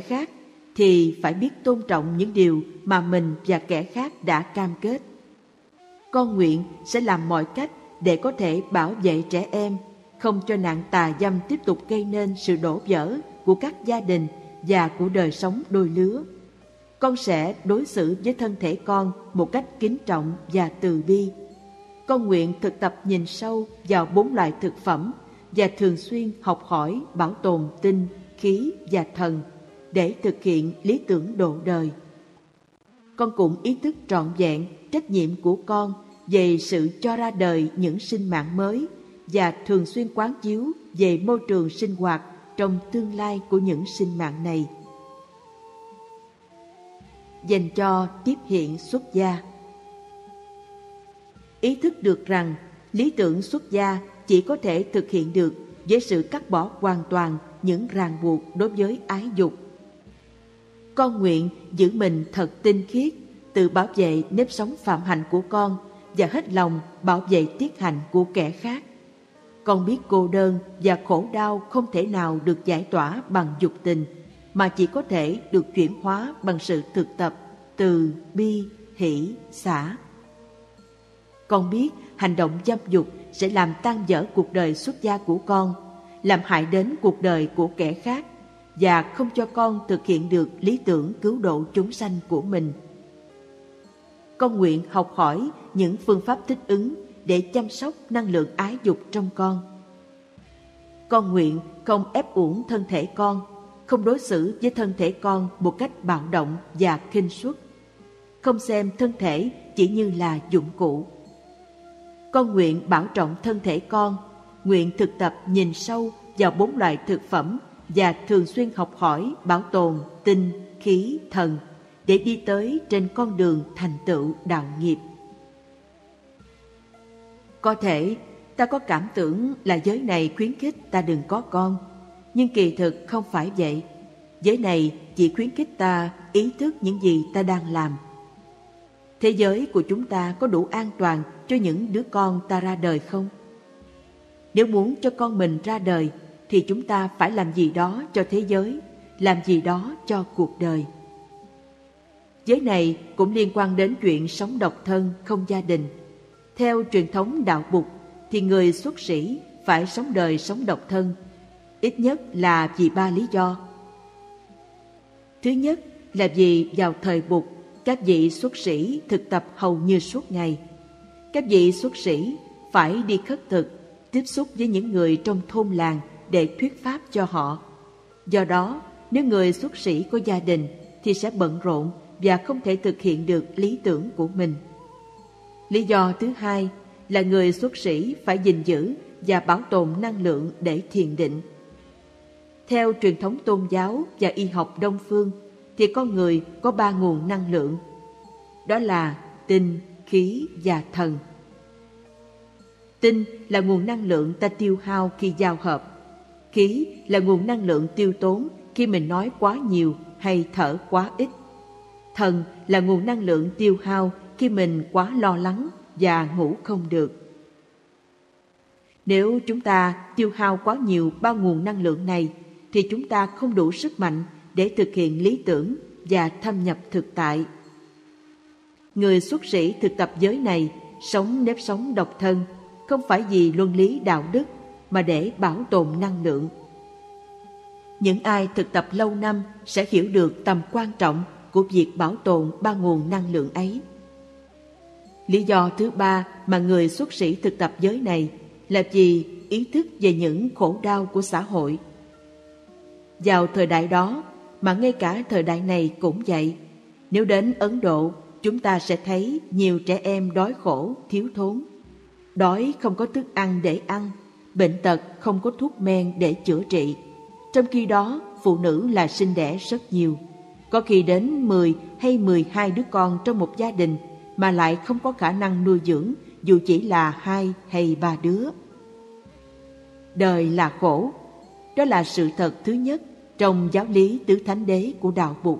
khác thì phải biết tôn trọng những điều mà mình và kẻ khác đã cam kết. Con nguyện sẽ làm mọi cách để có thể bảo vệ trẻ em, không cho nạn tà dâm tiếp tục gây nên sự đổ vỡ của các gia đình và của đời sống đôi lứa. Con sẽ đối xử với thân thể con một cách kính trọng và từ bi. Con nguyện thực tập nhìn sâu vào bốn loại thực phẩm và thường xuyên học hỏi bảo tồn tinh, khí và thần để thực hiện lý tưởng độ đời. Con cũng ý thức trọn vẹn trách nhiệm của con về sự cho ra đời những sinh mạng mới và thường xuyên quán chiếu về môi trường sinh hoạt trong tương lai của những sinh mạng này. Dành cho tiếp hiện xuất gia Ý thức được rằng lý tưởng xuất gia chỉ có thể thực hiện được với sự cắt bỏ hoàn toàn những ràng buộc đối với ái dục. Con nguyện giữ mình thật tinh khiết, tự bảo vệ nếp sống phạm hạnh của con và hết lòng bảo vệ tiết hạnh của kẻ khác. Con biết cô đơn và khổ đau không thể nào được giải tỏa bằng dục tình, mà chỉ có thể được chuyển hóa bằng sự thực tập từ bi, hỷ, xả. Con biết hành động dâm dục sẽ làm tan dở cuộc đời xuất gia của con, làm hại đến cuộc đời của kẻ khác và không cho con thực hiện được lý tưởng cứu độ chúng sanh của mình. Con nguyện học hỏi những phương pháp thích ứng để chăm sóc năng lượng ái dục trong con. Con nguyện không ép uổng thân thể con, không đối xử với thân thể con một cách bạo động và khinh suất, không xem thân thể chỉ như là dụng cụ. Con nguyện bảo trọng thân thể con, nguyện thực tập nhìn sâu vào bốn loại thực phẩm và thường xuyên học hỏi bảo tồn tinh, khí, thần để đi tới trên con đường thành tựu đạo nghiệp. Có thể ta có cảm tưởng là giới này khuyến khích ta đừng có con, nhưng kỳ thực không phải vậy. Giới này chỉ khuyến khích ta ý thức những gì ta đang làm. Thế giới của chúng ta có đủ an toàn cho những đứa con ta ra đời không? Nếu muốn cho con mình ra đời thì chúng ta phải làm gì đó cho thế giới, làm gì đó cho cuộc đời. Giới này cũng liên quan đến chuyện sống độc thân, không gia đình. Theo truyền thống đạo Bụt thì người xuất sĩ phải sống đời sống độc thân, ít nhất là vì ba lý do. Thứ nhất là vì vào thời Bụt, các vị xuất sĩ thực tập hầu như suốt ngày. Các vị xuất sĩ phải đi khất thực, tiếp xúc với những người trong thôn làng để thuyết pháp cho họ. Do đó, nếu người xuất sĩ có gia đình thì sẽ bận rộn và không thể thực hiện được lý tưởng của mình. Lý do thứ hai là người xuất sĩ phải gìn giữ và bảo tồn năng lượng để thiền định. Theo truyền thống tôn giáo và y học đông phương thì con người có ba nguồn năng lượng. Đó là tinh, khí và thần. Tinh là nguồn năng lượng ta tiêu hao khi giao hợp. Khí là nguồn năng lượng tiêu tốn khi mình nói quá nhiều hay thở quá ít. Thần là nguồn năng lượng tiêu hao khi mình quá lo lắng và ngủ không được. Nếu chúng ta tiêu hao quá nhiều ba nguồn năng lượng này, thì chúng ta không đủ sức mạnh để thực hiện lý tưởng và thâm nhập thực tại. Người xuất sĩ thực tập giới này sống nếp sống độc thân, không phải vì luân lý đạo đức mà để bảo tồn năng lượng. Những ai thực tập lâu năm sẽ hiểu được tầm quan trọng của việc bảo tồn ba nguồn năng lượng ấy. Lý do thứ ba mà người xuất sĩ thực tập giới này là vì ý thức về những khổ đau của xã hội. Vào thời đại đó, mà ngay cả thời đại này cũng vậy, nếu đến Ấn Độ, chúng ta sẽ thấy nhiều trẻ em đói khổ, thiếu thốn. Đói không có thức ăn để ăn, bệnh tật không có thuốc men để chữa trị. Trong khi đó, phụ nữ là sinh đẻ rất nhiều. Có khi đến 10 hay 12 đứa con trong một gia đình mà lại không có khả năng nuôi dưỡng dù chỉ là hai hay ba đứa. Đời là khổ, đó là sự thật thứ nhất trong giáo lý tứ thánh đế của đạo Bụt.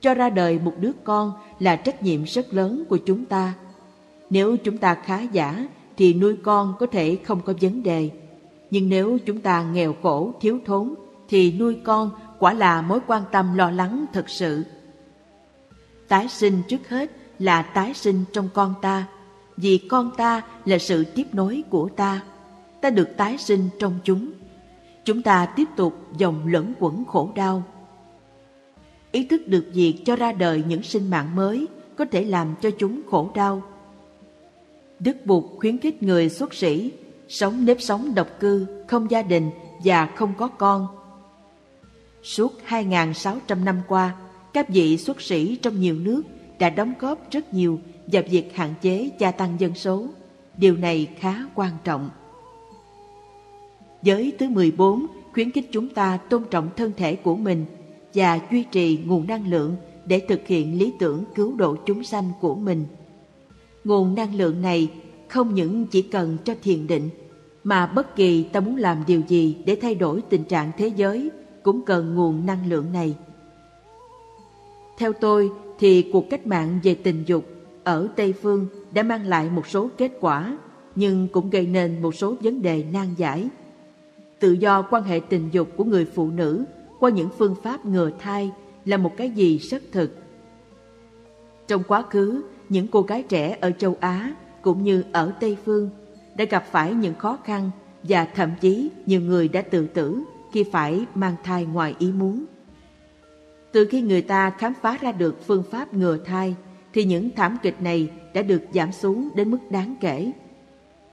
Cho ra đời một đứa con là trách nhiệm rất lớn của chúng ta. Nếu chúng ta khá giả thì nuôi con có thể không có vấn đề. Nhưng nếu chúng ta nghèo khổ, thiếu thốn thì nuôi con quả là mối quan tâm lo lắng thực sự. Tái sinh trước hết là tái sinh trong con ta, vì con ta là sự tiếp nối của ta. Ta được tái sinh trong chúng. Chúng ta tiếp tục dòng lẫn quẩn khổ đau. Ý thức được việc cho ra đời những sinh mạng mới có thể làm cho chúng khổ đau. Đức Bụt khuyến khích người xuất sĩ sống nếp sống độc cư, không gia đình và không có con. Suốt 2.600 năm qua, các vị xuất sĩ trong nhiều nước đã đóng góp rất nhiều vào việc hạn chế gia tăng dân số. Điều này khá quan trọng. Giới thứ 14 khuyến khích chúng ta tôn trọng thân thể của mình và duy trì nguồn năng lượng để thực hiện lý tưởng cứu độ chúng sanh của mình. Nguồn năng lượng này không những chỉ cần cho thiền định, mà bất kỳ ta muốn làm điều gì để thay đổi tình trạng thế giới cũng cần nguồn năng lượng này. Theo tôi thì cuộc cách mạng về tình dục ở Tây Phương đã mang lại một số kết quả, nhưng cũng gây nên một số vấn đề nan giải. Tự do quan hệ tình dục của người phụ nữ qua những phương pháp ngừa thai là một cái gì rất thực. Trong quá khứ, những cô gái trẻ ở châu Á cũng như ở Tây Phương đã gặp phải những khó khăn và thậm chí nhiều người đã tự tử khi phải mang thai ngoài ý muốn. Từ khi người ta khám phá ra được phương pháp ngừa thai thì những thảm kịch này đã được giảm xuống đến mức đáng kể.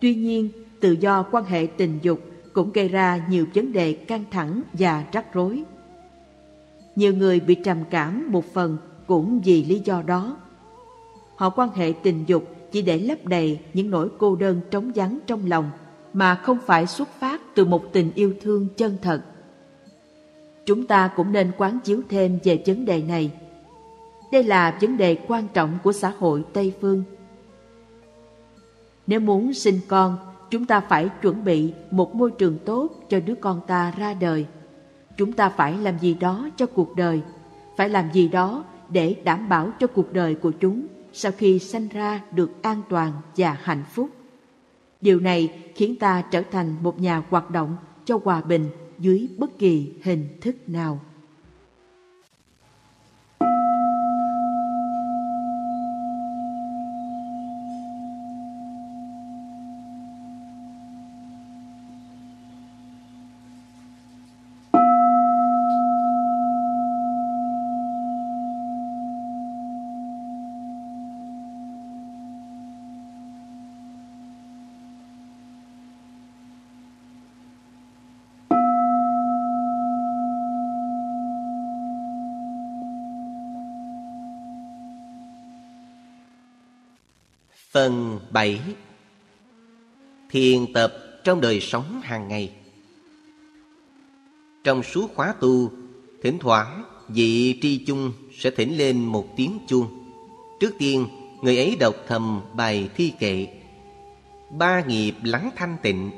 Tuy nhiên, tự do quan hệ tình dục cũng gây ra nhiều vấn đề căng thẳng và rắc rối. Nhiều người bị trầm cảm một phần cũng vì lý do đó. Họ quan hệ tình dục chỉ để lấp đầy những nỗi cô đơn trống vắng trong lòng mà không phải xuất phát từ một tình yêu thương chân thật. Chúng ta cũng nên quán chiếu thêm về vấn đề này. Đây là vấn đề quan trọng của xã hội Tây Phương. Nếu muốn sinh con, chúng ta phải chuẩn bị một môi trường tốt cho đứa con ta ra đời. Chúng ta phải làm gì đó cho cuộc đời, phải làm gì đó để đảm bảo cho cuộc đời của chúng sau khi sanh ra được an toàn và hạnh phúc. Điều này khiến ta trở thành một nhà hoạt động cho hòa bình dưới bất kỳ hình thức nào. Phần 7 Thiền tập trong đời sống hàng ngày. Trong suốt khóa tu, Thỉnh thoảng vị tri chung sẽ thỉnh lên một tiếng chuông. Trước tiên, người ấy đọc thầm bài thi kệ. Ba nghiệp lắng thanh tịnh,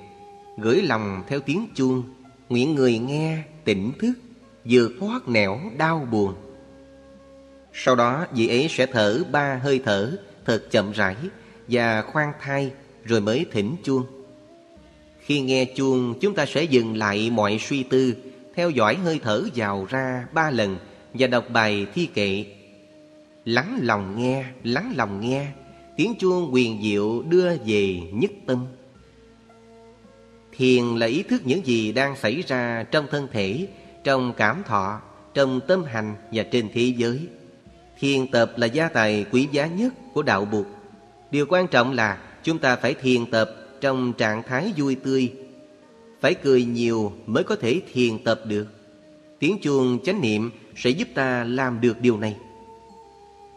Gửi lòng theo tiếng chuông, Nguyện người nghe tỉnh thức Vừa thoát nẻo đau buồn. Sau đó, vị ấy sẽ thở ba hơi thở, Thật chậm rãi và khoan thai rồi mới thỉnh chuông. Khi nghe chuông, chúng ta sẽ dừng lại mọi suy tư, theo dõi hơi thở vào ra ba lần và đọc bài thi kệ. Lắng lòng nghe, lắng lòng nghe, tiếng chuông quyền diệu đưa về nhất tâm. Thiền là ý thức những gì đang xảy ra trong thân thể, trong cảm thọ, trong tâm hành và trên thế giới. Thiền tập là gia tài quý giá nhất của đạo Bụt Điều quan trọng là chúng ta phải thiền tập trong trạng thái vui tươi. Phải cười nhiều mới có thể thiền tập được. Tiếng chuông chánh niệm sẽ giúp ta làm được điều này.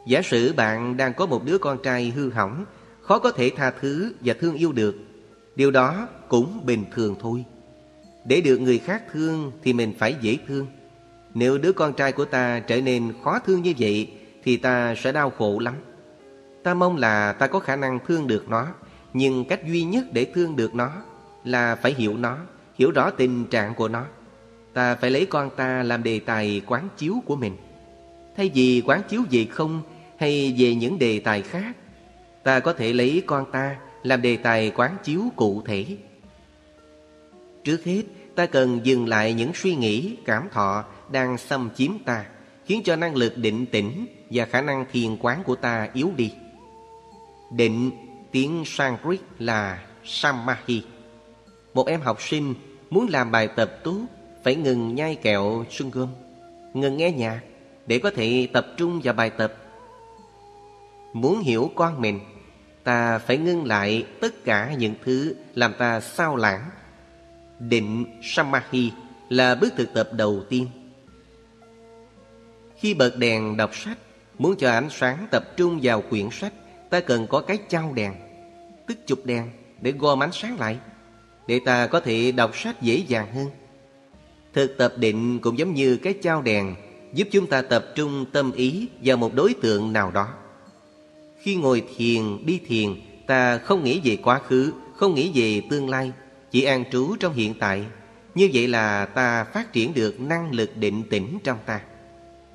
Giả sử bạn đang có một đứa con trai hư hỏng, khó có thể tha thứ và thương yêu được. Điều đó cũng bình thường thôi. Để được người khác thương thì mình phải dễ thương. Nếu đứa con trai của ta trở nên khó thương như vậy thì ta sẽ đau khổ lắm. Ta mong là ta có khả năng thương được nó. Nhưng cách duy nhất để thương được nó Là phải hiểu nó Hiểu rõ tình trạng của nó. Ta phải lấy con ta làm đề tài quán chiếu của mình. Thay vì quán chiếu về không Hay về những đề tài khác Ta có thể lấy con ta làm đề tài quán chiếu cụ thể. Trước hết ta cần dừng lại những suy nghĩ, cảm thọ đang xâm chiếm ta, khiến cho năng lực định tĩnh và khả năng thiền quán của ta yếu đi. Định tiếng Sanskrit là Samahi. Một em học sinh muốn làm bài tập tốt phải ngừng nhai kẹo sung gươm, ngừng nghe nhạc để có thể tập trung vào bài tập. Muốn hiểu con mình, ta phải ngưng lại tất cả những thứ làm ta sao lãng. Định Samahi là bước thực tập đầu tiên. Khi bật đèn đọc sách, muốn cho ánh sáng tập trung vào quyển sách, ta cần có cái chao đèn, tức chụp đèn để gom ánh sáng lại, để ta có thể đọc sách dễ dàng hơn. Thực tập định cũng giống như cái chao đèn giúp chúng ta tập trung tâm ý vào một đối tượng nào đó. Khi ngồi thiền, đi thiền, ta không nghĩ về quá khứ, không nghĩ về tương lai, chỉ an trú trong hiện tại. Như vậy là ta phát triển được năng lực định tĩnh trong ta.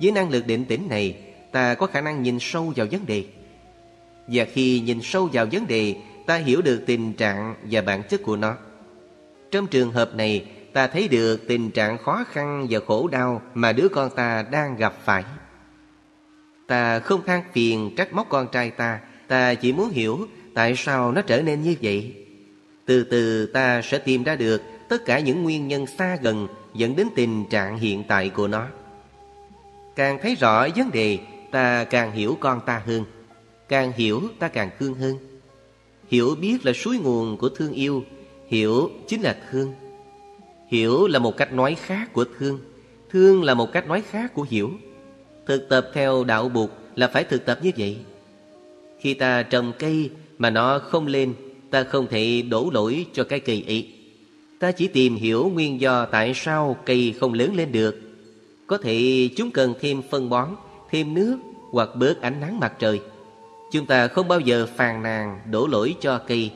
Với năng lực định tĩnh này, ta có khả năng nhìn sâu vào vấn đề. Và khi nhìn sâu vào vấn đề, ta hiểu được tình trạng và bản chất của nó. Trong trường hợp này, ta thấy được tình trạng khó khăn và khổ đau mà đứa con ta đang gặp phải. Ta không than phiền trách móc con trai ta, ta chỉ muốn hiểu tại sao nó trở nên như vậy. Từ từ ta sẽ tìm ra được tất cả những nguyên nhân xa gần dẫn đến tình trạng hiện tại của nó. Càng thấy rõ vấn đề, ta càng hiểu con ta hơn. Càng hiểu, ta càng thương hơn. Hiểu biết là suối nguồn của thương yêu, hiểu chính là thương. Hiểu là một cách nói khác của thương Thương là một cách nói khác của hiểu. Thực tập theo đạo buộc là phải thực tập như vậy. Khi ta trồng cây mà nó không lên Ta không thể đổ lỗi cho cái cây ấy. Ta chỉ tìm hiểu nguyên do tại sao cây không lớn lên được. Có thể chúng cần thêm phân bón, thêm nước hoặc bớt ánh nắng mặt trời. Chúng ta không bao giờ phàn nàn đổ lỗi cho cây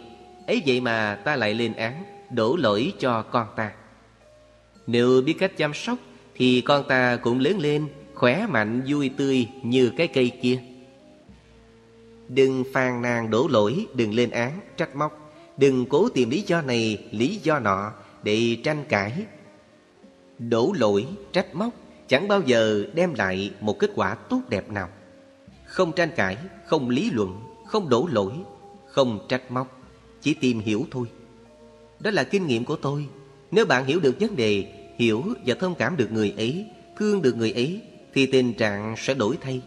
ấy vậy mà ta lại lên án, đổ lỗi cho con ta. Nếu biết cách chăm sóc, Thì con ta cũng lớn lên, Khỏe mạnh, vui tươi như cái cây kia. Đừng phàn nàn đổ lỗi, Đừng lên án, trách móc. Đừng cố tìm lý do này, Lý do nọ Để tranh cãi. Đổ lỗi, trách móc Chẳng bao giờ đem lại một kết quả tốt đẹp nào. Không tranh cãi Không lý luận Không đổ lỗi Không trách móc Chỉ tìm hiểu thôi Đó là kinh nghiệm của tôi Nếu bạn hiểu được vấn đề hiểu và thông cảm được người ấy, thương được người ấy, thì tình trạng sẽ đổi thay.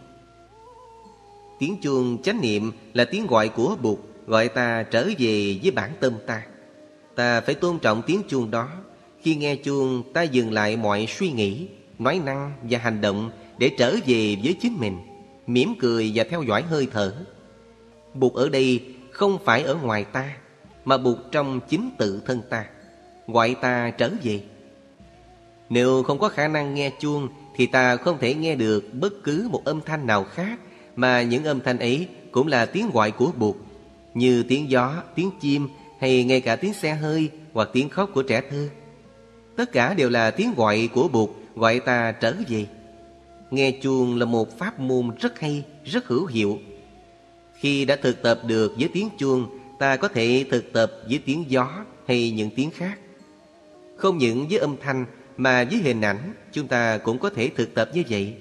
Tiếng chuông chánh niệm là tiếng gọi của Bụt, gọi ta trở về với bản tâm ta. Ta phải tôn trọng tiếng chuông đó. Khi nghe chuông, ta dừng lại mọi suy nghĩ, nói năng và hành động để trở về với chính mình, mỉm cười và theo dõi hơi thở. Bụt ở đây không phải ở ngoài ta, mà Bụt trong chính tự thân ta, gọi ta trở về. Nếu không có khả năng nghe chuông Thì ta không thể nghe được bất cứ một âm thanh nào khác Mà những âm thanh ấy cũng là tiếng gọi của Bụt Như tiếng gió, tiếng chim Hay ngay cả tiếng xe hơi Hoặc tiếng khóc của trẻ thơ Tất cả đều là tiếng gọi của Bụt Gọi ta trở về Nghe chuông là một pháp môn rất hay, Rất hữu hiệu. Khi đã thực tập được với tiếng chuông, Ta có thể thực tập với tiếng gió Hay những tiếng khác. Không những với âm thanh, mà với hình ảnh, chúng ta cũng có thể thực tập như vậy.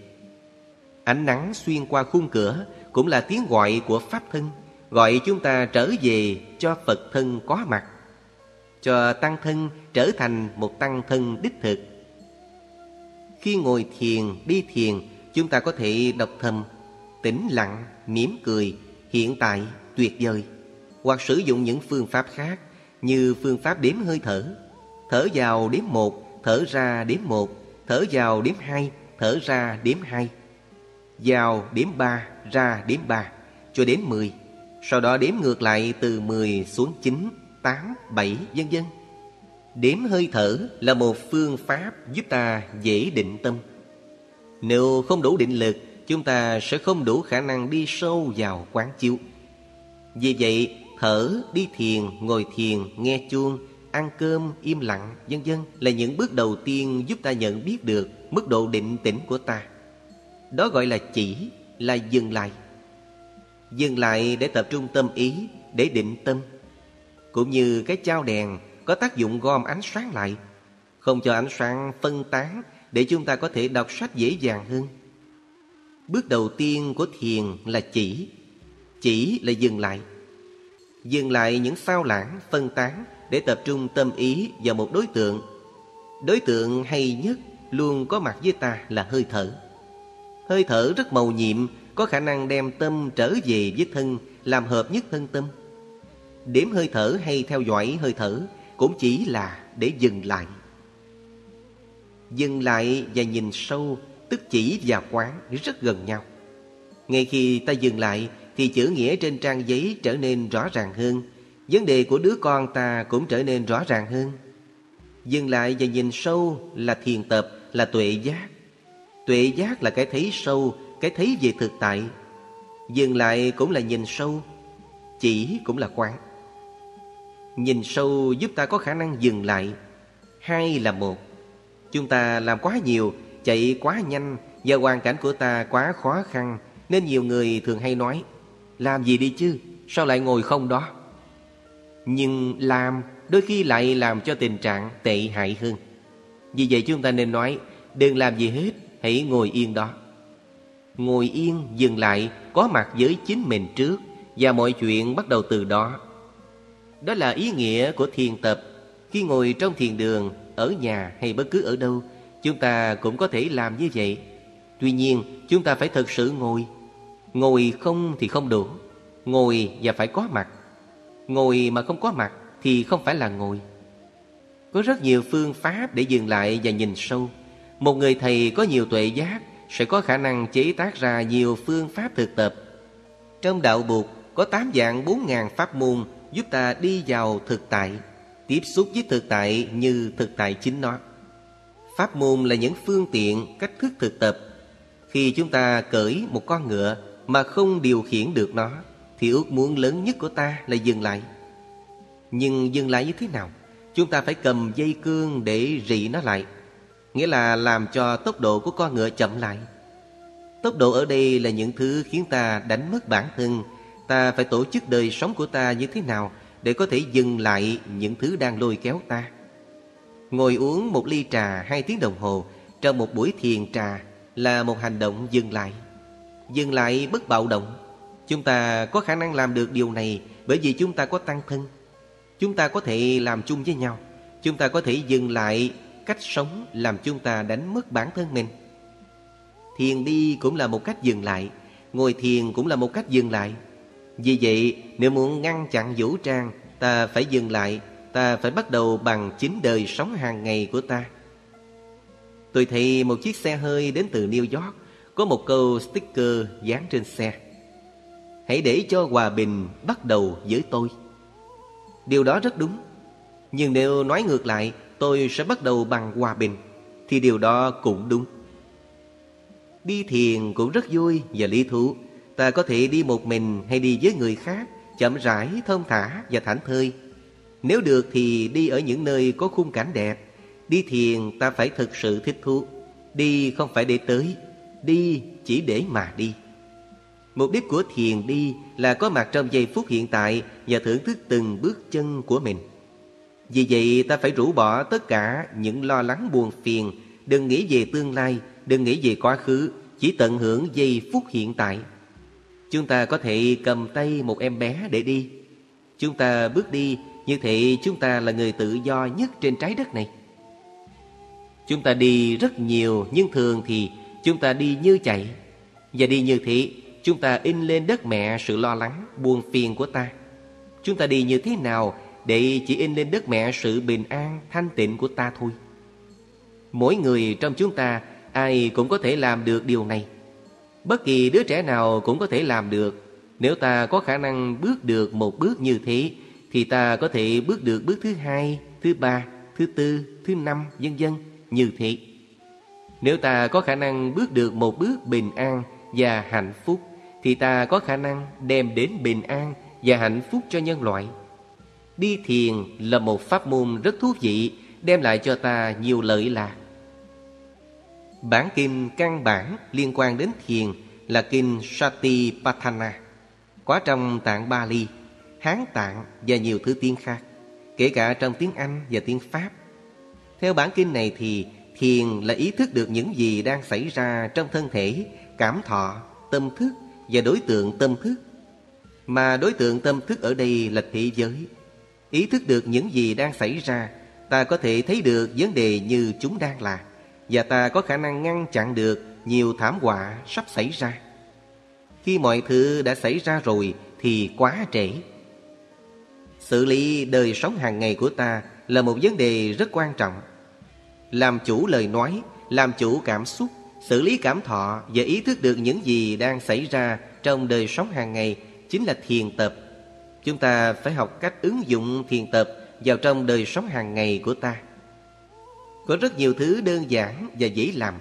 Ánh nắng xuyên qua khung cửa Cũng là tiếng gọi của Pháp thân, Gọi chúng ta trở về cho Phật thân có mặt, Cho tăng thân trở thành một tăng thân đích thực. Khi ngồi thiền, đi thiền Chúng ta có thể đọc thầm Tĩnh lặng, mỉm cười, hiện tại, tuyệt vời. Hoặc sử dụng những phương pháp khác Như phương pháp đếm hơi thở. Thở vào đếm một Thở ra đếm một Thở vào đếm hai Thở ra đếm hai. Vào đếm ba Ra đếm ba Cho đến mười. Sau đó đếm ngược lại từ mười xuống chín Tám, bảy vân vân. Đếm hơi thở là một phương pháp giúp ta dễ định tâm Nếu không đủ định lực Chúng ta sẽ không đủ khả năng đi sâu vào quán chiếu Vì vậy thở, đi thiền, ngồi thiền, nghe chuông ăn cơm, im lặng, vân vân là những bước đầu tiên giúp ta nhận biết được mức độ định tĩnh của ta. Đó gọi là chỉ, là dừng lại. Dừng lại để tập trung tâm ý, để định tâm. Cũng như cái chao đèn có tác dụng gom ánh sáng lại, không cho ánh sáng phân tán để chúng ta có thể đọc sách dễ dàng hơn. Bước đầu tiên của thiền là chỉ. Chỉ là dừng lại. Dừng lại những sao lãng, phân tán để tập trung tâm ý vào một đối tượng. Đối tượng hay nhất luôn có mặt với ta là hơi thở. Hơi thở rất màu nhiệm, có khả năng đem tâm trở về với thân, làm hợp nhất thân tâm. Điểm hơi thở hay theo dõi hơi thở cũng chỉ là để dừng lại. Dừng lại và nhìn sâu, tức chỉ và quán rất gần nhau. Ngay khi ta dừng lại thì chữ nghĩa trên trang giấy trở nên rõ ràng hơn. Vấn đề của đứa con ta cũng trở nên rõ ràng hơn. Dừng lại và nhìn sâu là thiền tập, là tuệ giác. Tuệ giác là cái thấy sâu, cái thấy về thực tại. Dừng lại cũng là nhìn sâu, chỉ cũng là quán. Nhìn sâu giúp ta có khả năng dừng lại. Hai là một. Chúng ta làm quá nhiều, chạy quá nhanh và hoàn cảnh của ta quá khó khăn nên nhiều người thường hay nói Làm gì đi chứ, sao lại ngồi không đó? Nhưng làm đôi khi lại làm cho tình trạng tệ hại hơn. Vì vậy chúng ta nên nói Đừng làm gì hết, hãy ngồi yên đó. Ngồi yên, dừng lại, có mặt với chính mình trước và mọi chuyện bắt đầu từ đó. Đó là ý nghĩa của thiền tập. Khi ngồi trong thiền đường, ở nhà hay bất cứ ở đâu, chúng ta cũng có thể làm như vậy. Tuy nhiên, chúng ta phải thật sự ngồi. Ngồi không thì không đủ. Ngồi và phải có mặt. Ngồi mà không có mặt thì không phải là ngồi. Có rất nhiều phương pháp để dừng lại và nhìn sâu. Một người thầy có nhiều tuệ giác sẽ có khả năng chế tác ra nhiều phương pháp thực tập. Trong đạo buộc có tám dạng bốn ngàn pháp môn giúp ta đi vào thực tại, tiếp xúc với thực tại như thực tại chính nó. Pháp môn là những phương tiện, cách thức thực tập. Khi chúng ta cởi một con ngựa mà không điều khiển được nó, thì ước muốn lớn nhất của ta là dừng lại. Nhưng dừng lại như thế nào? Chúng ta phải cầm dây cương để rị nó lại. Nghĩa là làm cho tốc độ của con ngựa chậm lại. Tốc độ ở đây là những thứ khiến ta đánh mất bản thân Ta phải tổ chức đời sống của ta như thế nào Để có thể dừng lại những thứ đang lôi kéo ta? Ngồi uống một ly trà hai tiếng đồng hồ Trong một buổi thiền trà Là một hành động dừng lại. Dừng lại bất bạo động. Chúng ta có khả năng làm được điều này Bởi vì chúng ta có tăng thân. Chúng ta có thể làm chung với nhau. Chúng ta có thể dừng lại cách sống Làm chúng ta đánh mất bản thân mình. Thiền đi cũng là một cách dừng lại. Ngồi thiền cũng là một cách dừng lại vì vậy, nếu muốn ngăn chặn vũ trang, ta phải dừng lại, ta phải bắt đầu bằng chính đời sống hàng ngày của ta. Tôi thấy một chiếc xe hơi đến từ New York, có một câu sticker dán trên xe. Hãy để cho hòa bình bắt đầu với tôi. Điều đó rất đúng. Nhưng nếu nói ngược lại, tôi sẽ bắt đầu bằng hòa bình, thì điều đó cũng đúng. Đi thiền cũng rất vui và lý thú. Ta có thể đi một mình hay đi với người khác Chậm rãi, thơm thả và thảnh thơi. Nếu được thì đi ở những nơi có khung cảnh đẹp. Đi thiền ta phải thực sự thích thú. Đi không phải để tới Đi chỉ để mà đi. Mục đích của thiền đi là có mặt trong giây phút hiện tại Và thưởng thức từng bước chân của mình. Vì vậy ta phải rũ bỏ tất cả những lo lắng buồn phiền. Đừng nghĩ về tương lai, đừng nghĩ về quá khứ Chỉ tận hưởng giây phút hiện tại. Chúng ta có thể cầm tay một em bé để đi. Chúng ta bước đi, Như thế chúng ta là người tự do nhất trên trái đất này. Chúng ta đi rất nhiều, Nhưng thường thì chúng ta đi như chạy. Và đi như thế, Chúng ta in lên đất mẹ sự lo lắng, Buồn phiền của ta. Chúng ta đi như thế nào Để chỉ in lên đất mẹ sự bình an, Thanh tịnh của ta thôi? Mỗi người trong chúng ta, Ai cũng có thể làm được điều này. Bất kỳ đứa trẻ nào cũng có thể làm được. Nếu ta có khả năng bước được một bước như thế Thì ta có thể bước được bước thứ hai, thứ ba, thứ tư, thứ năm, vân vân như thế. Nếu ta có khả năng bước được một bước bình an và hạnh phúc Thì ta có khả năng đem đến bình an và hạnh phúc cho nhân loại. Đi thiền là một pháp môn rất thú vị Đem lại cho ta nhiều lợi lạc. Bản kinh căn bản liên quan đến thiền là kinh Satipatthana, có trong tạng Bali, Hán tạng và nhiều thứ tiếng khác, kể cả trong tiếng Anh và tiếng Pháp. Theo bản kinh này thì Thiền là ý thức được những gì đang xảy ra trong thân thể, cảm thọ, tâm thức và đối tượng tâm thức. Mà đối tượng tâm thức ở đây là thế giới. Ý thức được những gì đang xảy ra, ta có thể thấy được vấn đề như chúng đang là, và ta có khả năng ngăn chặn được nhiều thảm họa sắp xảy ra. Khi mọi thứ đã xảy ra rồi thì quá trễ. Xử lý đời sống hàng ngày của ta là một vấn đề rất quan trọng. Làm chủ lời nói, làm chủ cảm xúc, xử lý cảm thọ và ý thức được những gì đang xảy ra trong đời sống hàng ngày chính là thiền tập. Chúng ta phải học cách ứng dụng thiền tập vào trong đời sống hàng ngày của ta. Có rất nhiều thứ đơn giản và dễ làm.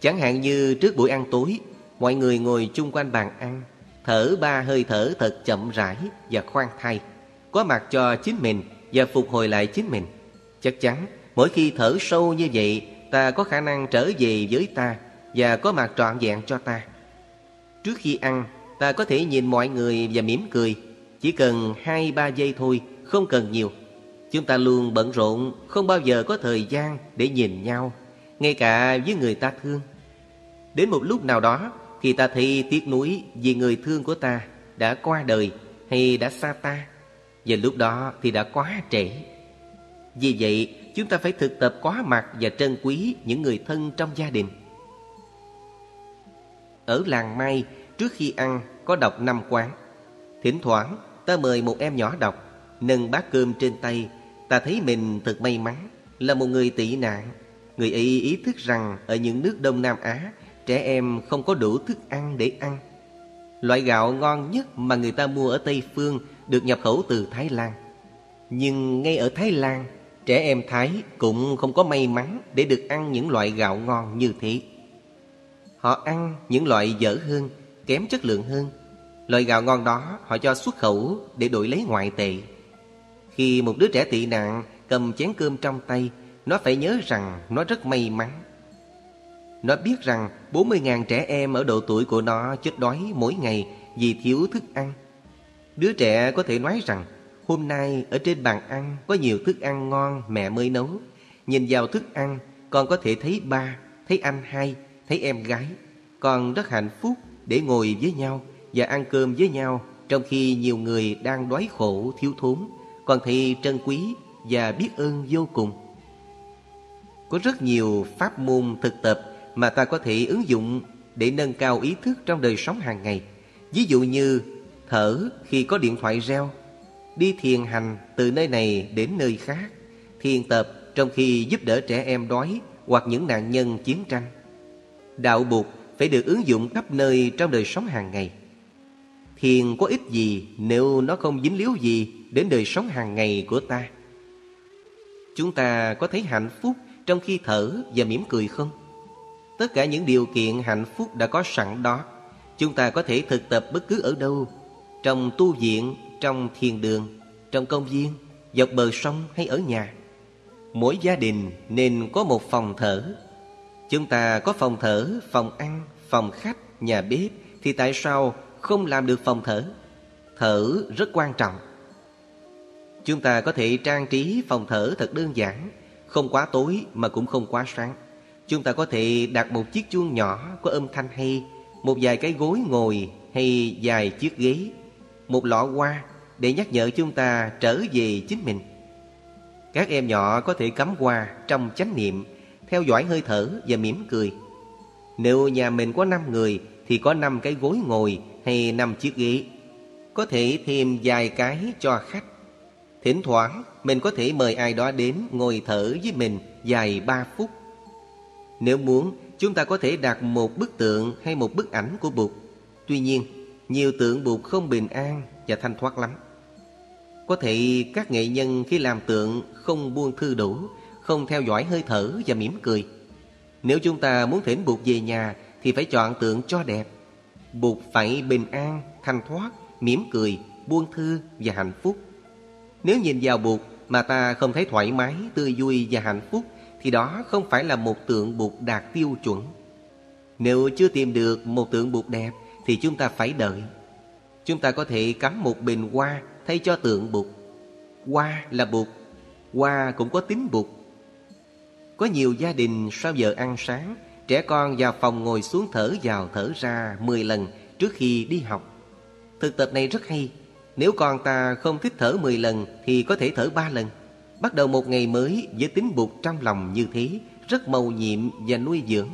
Chẳng hạn như trước buổi ăn tối, mọi người ngồi chung quanh bàn ăn, thở ba hơi thở thật chậm rãi và khoan thai, có mặt cho chính mình và phục hồi lại chính mình. Chắc chắn, mỗi khi thở sâu như vậy, ta có khả năng trở về với ta và có mặt trọn vẹn cho ta. Trước khi ăn, ta có thể nhìn mọi người và mỉm cười. Chỉ cần hai ba giây thôi, không cần nhiều. Chúng ta luôn bận rộn, không bao giờ có thời gian để nhìn nhau, ngay cả với người ta thương. Đến một lúc nào đó, thì ta thấy tiếc nuối vì người thương của ta đã qua đời hay đã xa ta, và lúc đó thì đã quá trễ. Vì vậy, chúng ta phải thực tập quá mặt và trân quý những người thân trong gia đình. Ở làng Mai, trước khi ăn có đọc năm quán. Thỉnh thoảng, ta mời một em nhỏ đọc, nâng bát cơm trên tay. Ta thấy mình thật may mắn, là một người tị nạn. Người ấy ý thức rằng ở những nước Đông Nam Á, trẻ em không có đủ thức ăn để ăn. Loại gạo ngon nhất mà người ta mua ở Tây Phương được nhập khẩu từ Thái Lan. Nhưng ngay ở Thái Lan, trẻ em Thái cũng không có may mắn để được ăn những loại gạo ngon như thế. Họ ăn những loại dở hơn, kém chất lượng hơn. Loại gạo ngon đó họ cho xuất khẩu để đổi lấy ngoại tệ. Khi một đứa trẻ tị nạn cầm chén cơm trong tay, nó phải nhớ rằng nó rất may mắn. Nó biết rằng 40.000 trẻ em ở độ tuổi của nó chết đói mỗi ngày vì thiếu thức ăn. Đứa trẻ có thể nói rằng hôm nay ở trên bàn ăn có nhiều thức ăn ngon mẹ mới nấu. Nhìn vào thức ăn con có thể thấy ba, thấy anh hai, thấy em gái. Con rất hạnh phúc để ngồi với nhau và ăn cơm với nhau trong khi nhiều người đang đói khổ thiếu thốn. Con thấy trân quý và biết ơn vô cùng. Có rất nhiều pháp môn thực tập mà ta có thể ứng dụng để nâng cao ý thức trong đời sống hàng ngày. Ví dụ như thở khi có điện thoại reo, đi thiền hành từ nơi này đến nơi khác, thiền tập trong khi giúp đỡ trẻ em đói hoặc những nạn nhân chiến tranh. Đạo Bụt phải được ứng dụng khắp nơi trong đời sống hàng ngày. Thiền có ích gì nếu nó không dính líu gì đến đời sống hàng ngày của ta? Chúng ta có thấy hạnh phúc trong khi thở và mỉm cười không? Tất cả những điều kiện hạnh phúc đã có sẵn đó. Chúng ta có thể thực tập bất cứ ở đâu. Trong tu viện, trong thiền đường, trong công viên, dọc bờ sông hay ở nhà. Mỗi gia đình nên có một phòng thở. Chúng ta có phòng thở, phòng ăn, phòng khách, nhà bếp thì tại sao không làm được phòng thở? Thở rất quan trọng. Chúng ta có thể trang trí phòng thở thật đơn giản, không quá tối mà cũng không quá sáng. Chúng ta có thể đặt một chiếc chuông nhỏ có âm thanh hay, một vài cái gối ngồi hay vài chiếc ghế, một lọ hoa để nhắc nhở chúng ta trở về chính mình. Các em nhỏ có thể cắm hoa trong chánh niệm, theo dõi hơi thở và mỉm cười. Nếu nhà mình có 5 người thì có 5 cái gối ngồi hay năm chiếc ghế. Có thể thêm vài cái cho khách. Thỉnh thoảng mình có thể mời ai đó đến ngồi thở với mình dài ba phút. Nếu muốn, chúng ta có thể đặt một bức tượng hay một bức ảnh của Bụt. Tuy nhiên, nhiều tượng Bụt không bình an và thanh thoát lắm. Có thể các nghệ nhân khi làm tượng không buông thư đủ, không theo dõi hơi thở và mỉm cười. Nếu chúng ta muốn thỉnh Bụt về nhà thì phải chọn tượng cho đẹp buộc phải bình an, thanh thoát, mỉm cười, buông thư và hạnh phúc. Nếu nhìn vào Bụt mà ta không thấy thoải mái, tươi vui và hạnh phúc thì đó không phải là một tượng Bụt đạt tiêu chuẩn. Nếu chưa tìm được một tượng Bụt đẹp thì chúng ta phải đợi. Chúng ta có thể cắm một bình hoa thay cho tượng Bụt. Hoa là Bụt, hoa cũng có tính Bụt. Có nhiều gia đình sau giờ ăn sáng Trẻ con vào phòng ngồi xuống thở vào thở ra 10 lần trước khi đi học. Thực tập này rất hay. Nếu con ta không thích thở 10 lần Thì có thể thở 3 lần. Bắt đầu một ngày mới với tính bụt trong lòng như thế, Rất màu nhiệm và nuôi dưỡng.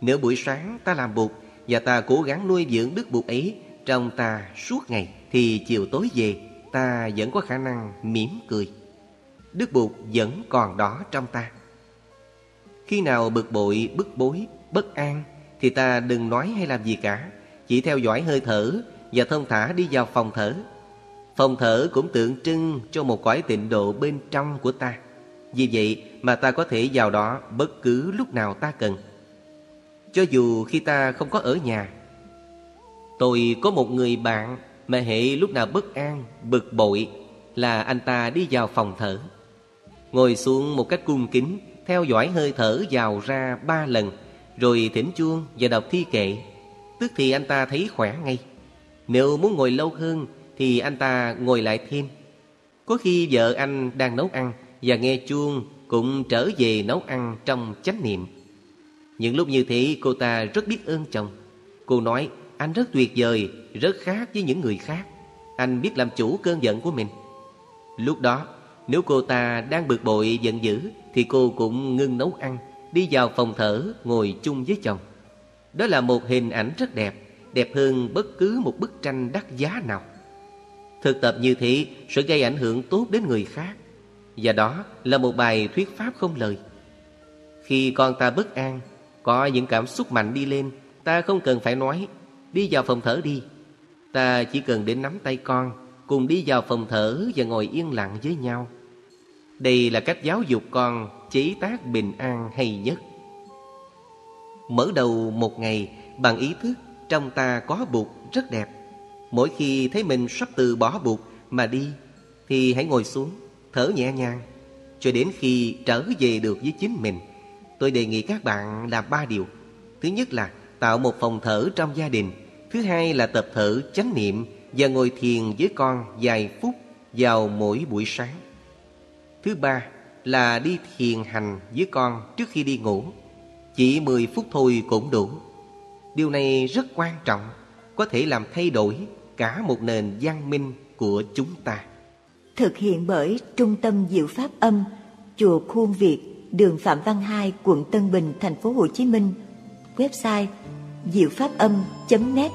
Nếu buổi sáng ta làm bụt Và ta cố gắng nuôi dưỡng đức bụt ấy, Trong ta suốt ngày Thì chiều tối về, Ta vẫn có khả năng mỉm cười. Đức bụt vẫn còn đó trong ta. Khi nào bực bội, bức bối, bất an Thì ta đừng nói hay làm gì cả. Chỉ theo dõi hơi thở Và thông thả đi vào phòng thở. Phòng thở cũng tượng trưng cho một cõi tịnh độ bên trong của ta. Vì vậy mà ta có thể vào đó bất cứ lúc nào ta cần. Cho dù khi ta không có ở nhà Tôi có một người bạn mà hệ lúc nào bất an, bực bội Là anh ta đi vào phòng thở. Ngồi xuống một cách cung kính theo dõi hơi thở vào ra ba lần Rồi thỉnh chuông và đọc thi kệ Tức thì anh ta thấy khỏe ngay Nếu muốn ngồi lâu hơn thì anh ta ngồi lại thêm. Có khi vợ anh đang nấu ăn và nghe chuông cũng trở về nấu ăn trong chánh niệm. Những lúc như thế cô ta rất biết ơn chồng. Cô nói anh rất tuyệt vời, rất khác với những người khác. Anh biết làm chủ cơn giận của mình. Lúc đó, nếu cô ta đang bực bội giận dữ thì cô cũng ngưng nấu ăn, đi vào phòng thở ngồi chung với chồng. Đó là một hình ảnh rất đẹp, đẹp hơn bất cứ một bức tranh đắt giá nào. Thực tập như thế sẽ gây ảnh hưởng tốt đến người khác Và đó là một bài thuyết pháp không lời Khi con ta bất an Có những cảm xúc mạnh đi lên Ta không cần phải nói Đi vào phòng thở đi Ta chỉ cần đến nắm tay con Cùng đi vào phòng thở và ngồi yên lặng với nhau. Đây là cách giáo dục con chế tác bình an hay nhất. Mở đầu một ngày, bằng ý thức, Trong ta có bụt rất đẹp. Mỗi khi thấy mình sắp từ bỏ bụt mà đi, Thì hãy ngồi xuống, Thở nhẹ nhàng. Cho đến khi trở về được với chính mình, Tôi đề nghị các bạn làm ba điều. Thứ nhất là tạo một phòng thở trong gia đình. Thứ hai là tập thở chánh niệm. Và ngồi thiền với con vài phút vào mỗi buổi sáng Thứ ba là đi thiền hành với con trước khi đi ngủ Chỉ 10 phút thôi cũng đủ Điều này rất quan trọng Có thể làm thay đổi cả một nền văn minh của chúng ta. Thực hiện bởi Trung tâm Diệu Pháp Âm, Chùa Khuôn Việt, đường Phạm Văn Hai, quận Tân Bình, thành phố Hồ Chí Minh. Website diệu pháp âm.net